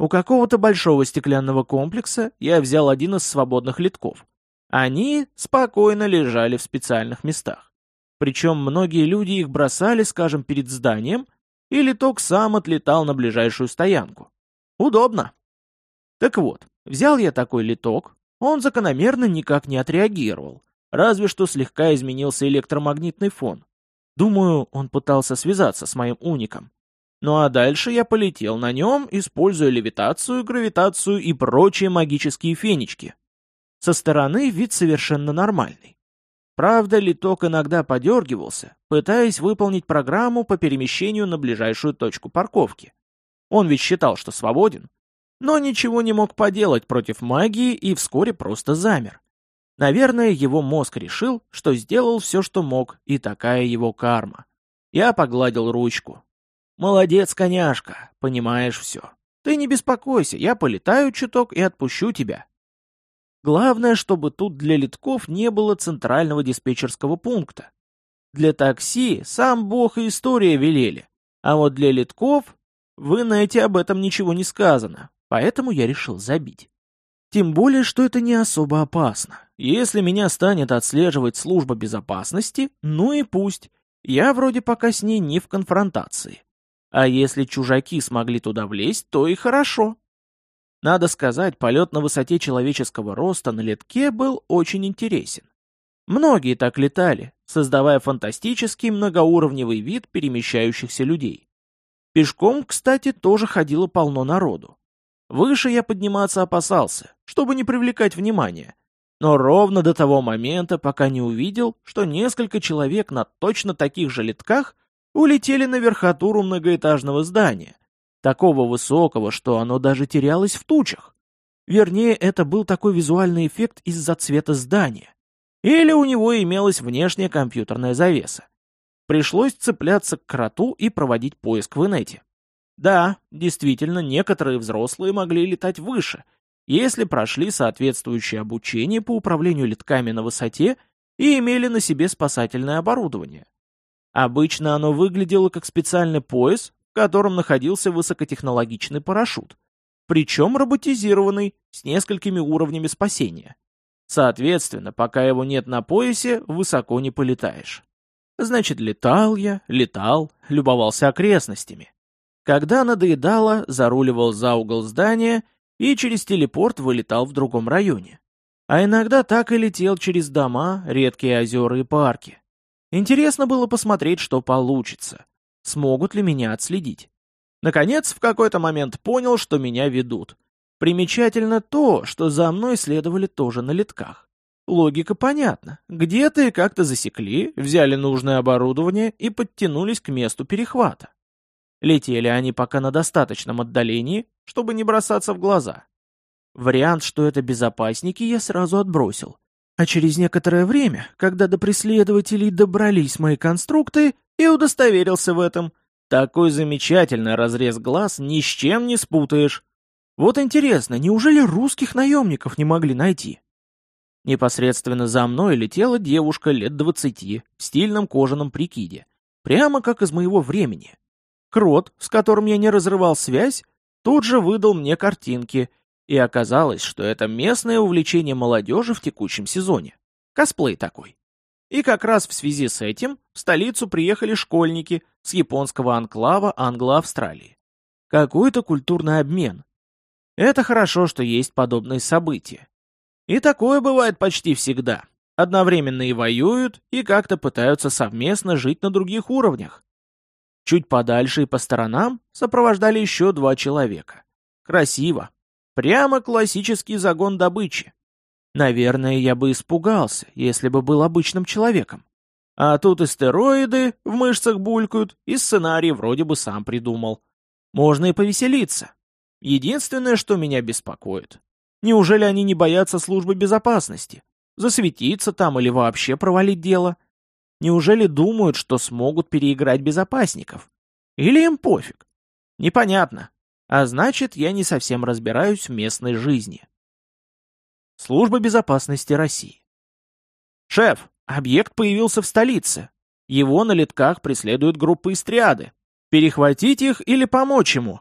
У какого-то большого стеклянного комплекса я взял один из свободных литков. Они спокойно лежали в специальных местах. Причем многие люди их бросали, скажем, перед зданием, и литок сам отлетал на ближайшую стоянку. Удобно. Так вот, взял я такой литок, он закономерно никак не отреагировал, разве что слегка изменился электромагнитный фон. Думаю, он пытался связаться с моим уником. Ну а дальше я полетел на нем, используя левитацию, гравитацию и прочие магические фенечки. Со стороны вид совершенно нормальный. Правда, литок иногда подергивался, пытаясь выполнить программу по перемещению на ближайшую точку парковки. Он ведь считал, что свободен, но ничего не мог поделать против магии и вскоре просто замер. Наверное, его мозг решил, что сделал все, что мог, и такая его карма. Я погладил ручку. «Молодец, коняшка, понимаешь все. Ты не беспокойся, я полетаю чуток и отпущу тебя». Главное, чтобы тут для литков не было центрального диспетчерского пункта. Для такси сам бог и история велели, а вот для литков в инете об этом ничего не сказано, поэтому я решил забить. Тем более, что это не особо опасно. Если меня станет отслеживать служба безопасности, ну и пусть. Я вроде пока с ней не в конфронтации. А если чужаки смогли туда влезть, то и хорошо. Надо сказать, полет на высоте человеческого роста на летке был очень интересен. Многие так летали, создавая фантастический многоуровневый вид перемещающихся людей. Пешком, кстати, тоже ходило полно народу. Выше я подниматься опасался, чтобы не привлекать внимания, но ровно до того момента, пока не увидел, что несколько человек на точно таких же летках улетели на верхотуру многоэтажного здания, такого высокого, что оно даже терялось в тучах. Вернее, это был такой визуальный эффект из-за цвета здания. Или у него имелась внешняя компьютерная завеса. Пришлось цепляться к кроту и проводить поиск в инете. Да, действительно, некоторые взрослые могли летать выше, если прошли соответствующее обучение по управлению летками на высоте и имели на себе спасательное оборудование. Обычно оно выглядело как специальный пояс, котором находился высокотехнологичный парашют, причем роботизированный, с несколькими уровнями спасения. Соответственно, пока его нет на поясе, высоко не полетаешь. Значит, летал я, летал, любовался окрестностями. Когда надоедало, заруливал за угол здания и через телепорт вылетал в другом районе. А иногда так и летел через дома, редкие озера и парки. Интересно было посмотреть, что получится. Смогут ли меня отследить? Наконец, в какой-то момент понял, что меня ведут. Примечательно то, что за мной следовали тоже на летках. Логика понятна. Где-то и как-то засекли, взяли нужное оборудование и подтянулись к месту перехвата. Летели они пока на достаточном отдалении, чтобы не бросаться в глаза. Вариант, что это безопасники, я сразу отбросил. А через некоторое время, когда до преследователей добрались мои конструкты, и удостоверился в этом, такой замечательный разрез глаз ни с чем не спутаешь. Вот интересно, неужели русских наемников не могли найти? Непосредственно за мной летела девушка лет двадцати в стильном кожаном прикиде, прямо как из моего времени. Крот, с которым я не разрывал связь, тут же выдал мне картинки, и оказалось, что это местное увлечение молодежи в текущем сезоне. Косплей такой. И как раз в связи с этим в столицу приехали школьники с японского анклава Англо-Австралии. Какой-то культурный обмен. Это хорошо, что есть подобные события. И такое бывает почти всегда. Одновременно и воюют, и как-то пытаются совместно жить на других уровнях. Чуть подальше и по сторонам сопровождали еще два человека. Красиво. Прямо классический загон добычи. Наверное, я бы испугался, если бы был обычным человеком. А тут и стероиды в мышцах булькают, и сценарий вроде бы сам придумал. Можно и повеселиться. Единственное, что меня беспокоит. Неужели они не боятся службы безопасности? Засветиться там или вообще провалить дело? Неужели думают, что смогут переиграть безопасников? Или им пофиг? Непонятно. А значит, я не совсем разбираюсь в местной жизни. Служба безопасности России. Шеф, объект появился в столице. Его на летках преследуют группы из триады. Перехватить их или помочь ему?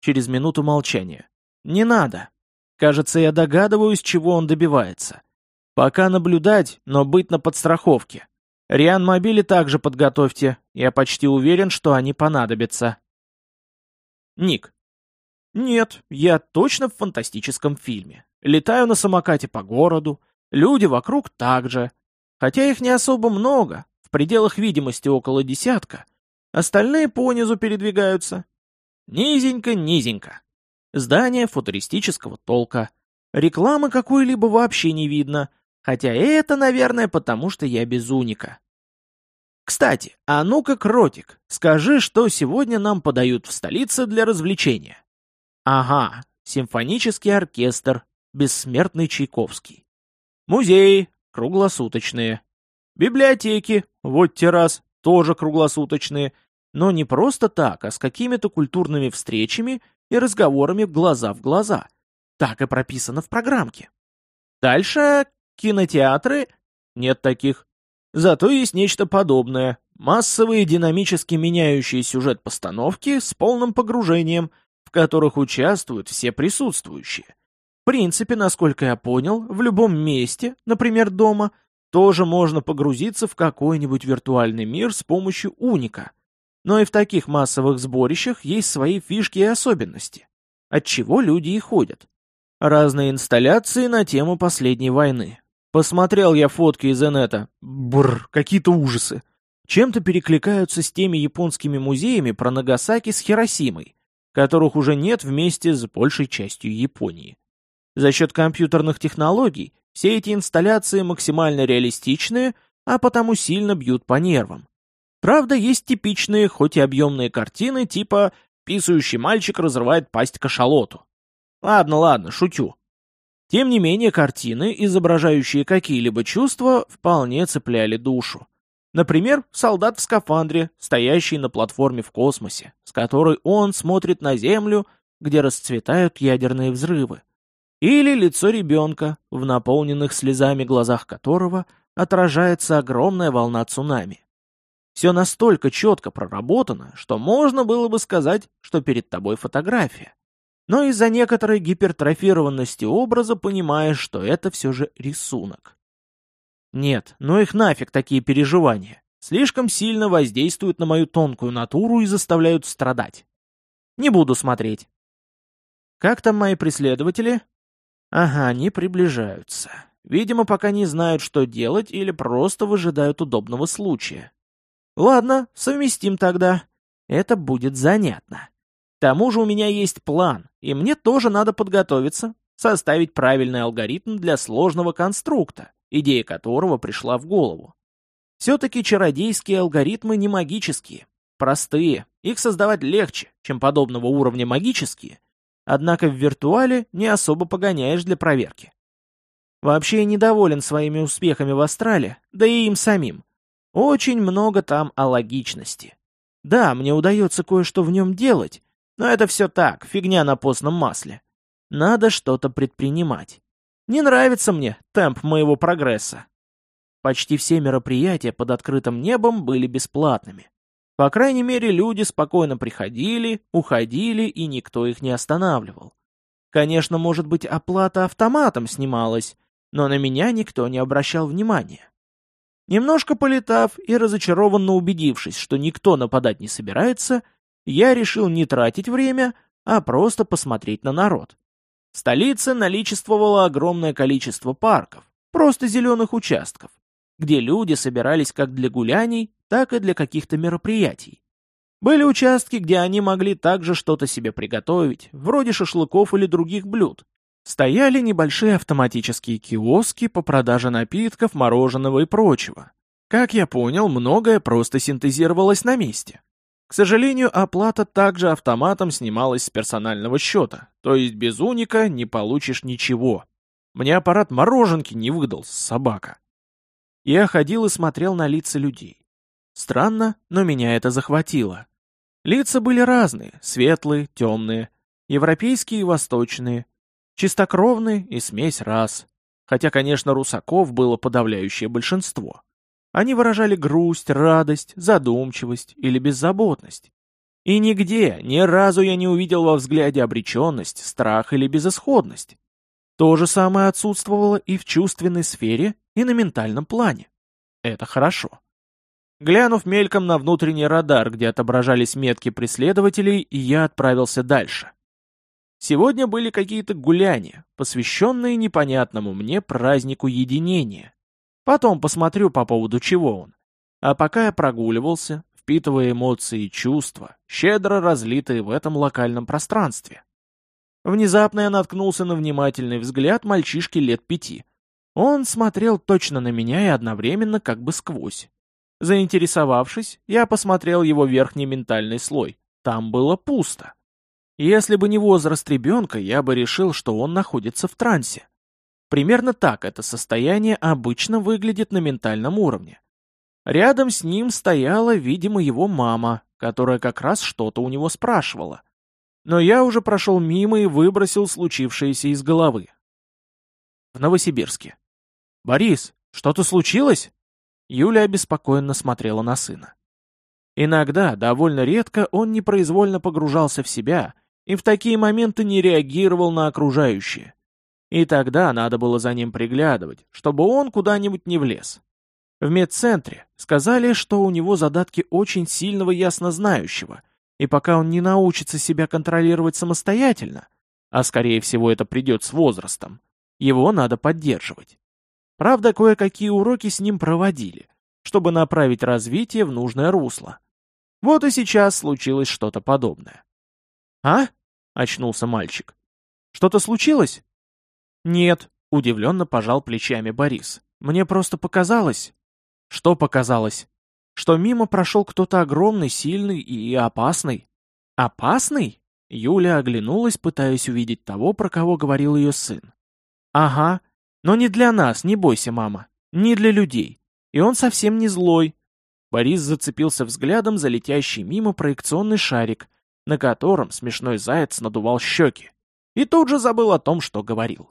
Через минуту молчания. Не надо. Кажется, я догадываюсь, чего он добивается. Пока наблюдать, но быть на подстраховке. Риан-мобили также подготовьте, я почти уверен, что они понадобятся. Ник. Нет, я точно в фантастическом фильме. Летаю на самокате по городу, люди вокруг также. Хотя их не особо много, в пределах видимости около десятка. Остальные понизу передвигаются. Низенько-низенько. Здание футуристического толка. Рекламы какой-либо вообще не видно, хотя это, наверное, потому что я без уника. Кстати, а ну-ка, Кротик, скажи, что сегодня нам подают в столице для развлечения. Ага, симфонический оркестр, бессмертный Чайковский. Музеи, круглосуточные. Библиотеки, вот террас, тоже круглосуточные, но не просто так, а с какими-то культурными встречами и разговорами глаза в глаза. Так и прописано в программке. Дальше кинотеатры нет таких. Зато есть нечто подобное. Массовые динамически меняющие сюжет постановки с полным погружением, в которых участвуют все присутствующие. В принципе, насколько я понял, в любом месте, например, дома, тоже можно погрузиться в какой-нибудь виртуальный мир с помощью уника. Но и в таких массовых сборищах есть свои фишки и особенности, от чего люди и ходят. Разные инсталляции на тему последней войны. Посмотрел я фотки из инета. Бррр, какие-то ужасы. Чем-то перекликаются с теми японскими музеями про Нагасаки с Хиросимой, которых уже нет вместе с большей частью Японии. За счет компьютерных технологий все эти инсталляции максимально реалистичные, а потому сильно бьют по нервам. Правда, есть типичные, хоть и объемные картины, типа «писающий мальчик разрывает пасть кашалоту». Ладно, ладно, шучу. Тем не менее, картины, изображающие какие-либо чувства, вполне цепляли душу. Например, солдат в скафандре, стоящий на платформе в космосе, с которой он смотрит на Землю, где расцветают ядерные взрывы. Или лицо ребенка, в наполненных слезами глазах которого отражается огромная волна цунами. Все настолько четко проработано, что можно было бы сказать, что перед тобой фотография. Но из-за некоторой гипертрофированности образа понимаешь, что это все же рисунок. Нет, ну их нафиг такие переживания. Слишком сильно воздействуют на мою тонкую натуру и заставляют страдать. Не буду смотреть. Как там мои преследователи? Ага, они приближаются. Видимо, пока не знают, что делать, или просто выжидают удобного случая. Ладно, совместим тогда. Это будет занятно. К тому же у меня есть план, и мне тоже надо подготовиться, составить правильный алгоритм для сложного конструкта, идея которого пришла в голову. Все-таки чародейские алгоритмы не магические, простые, их создавать легче, чем подобного уровня магические, однако в виртуале не особо погоняешь для проверки. Вообще недоволен своими успехами в Астрале, да и им самим. Очень много там о логичности. Да, мне удается кое-что в нем делать, но это все так, фигня на постном масле. Надо что-то предпринимать. Не нравится мне темп моего прогресса. Почти все мероприятия под открытым небом были бесплатными. По крайней мере, люди спокойно приходили, уходили, и никто их не останавливал. Конечно, может быть, оплата автоматом снималась, но на меня никто не обращал внимания. Немножко полетав и разочарованно убедившись, что никто нападать не собирается, я решил не тратить время, а просто посмотреть на народ. В столице наличествовало огромное количество парков, просто зеленых участков, где люди собирались как для гуляний, так и для каких-то мероприятий. Были участки, где они могли также что-то себе приготовить, вроде шашлыков или других блюд, стояли небольшие автоматические киоски по продаже напитков, мороженого и прочего. Как я понял, многое просто синтезировалось на месте. К сожалению, оплата также автоматом снималась с персонального счета, то есть без уника не получишь ничего. Мне аппарат мороженки не выдал, собака. Я ходил и смотрел на лица людей. Странно, но меня это захватило. Лица были разные, светлые, темные, европейские и восточные, Чистокровный и смесь рас. Хотя, конечно, русаков было подавляющее большинство. Они выражали грусть, радость, задумчивость или беззаботность. И нигде, ни разу я не увидел во взгляде обреченность, страх или безысходность. То же самое отсутствовало и в чувственной сфере, и на ментальном плане. Это хорошо. Глянув мельком на внутренний радар, где отображались метки преследователей, я отправился дальше. Сегодня были какие-то гуляния, посвященные непонятному мне празднику единения. Потом посмотрю по поводу чего он. А пока я прогуливался, впитывая эмоции и чувства, щедро разлитые в этом локальном пространстве. Внезапно я наткнулся на внимательный взгляд мальчишки лет пяти. Он смотрел точно на меня и одновременно как бы сквозь. Заинтересовавшись, я посмотрел его верхний ментальный слой. Там было пусто. Если бы не возраст ребенка, я бы решил, что он находится в трансе. Примерно так это состояние обычно выглядит на ментальном уровне. Рядом с ним стояла, видимо, его мама, которая как раз что-то у него спрашивала. Но я уже прошел мимо и выбросил случившееся из головы. В Новосибирске. «Борис, что-то случилось?» Юля обеспокоенно смотрела на сына. Иногда, довольно редко, он непроизвольно погружался в себя и в такие моменты не реагировал на окружающее. И тогда надо было за ним приглядывать, чтобы он куда-нибудь не влез. В медцентре сказали, что у него задатки очень сильного яснознающего, и пока он не научится себя контролировать самостоятельно, а скорее всего это придет с возрастом, его надо поддерживать. Правда, кое-какие уроки с ним проводили, чтобы направить развитие в нужное русло. Вот и сейчас случилось что-то подобное. «А?» — очнулся мальчик. «Что-то случилось?» «Нет», — удивленно пожал плечами Борис. «Мне просто показалось». «Что показалось?» «Что мимо прошел кто-то огромный, сильный и опасный». «Опасный?» Юля оглянулась, пытаясь увидеть того, про кого говорил ее сын. «Ага, но не для нас, не бойся, мама. Не для людей. И он совсем не злой». Борис зацепился взглядом за летящий мимо проекционный шарик, на котором смешной заяц надувал щеки. И тут же забыл о том, что говорил.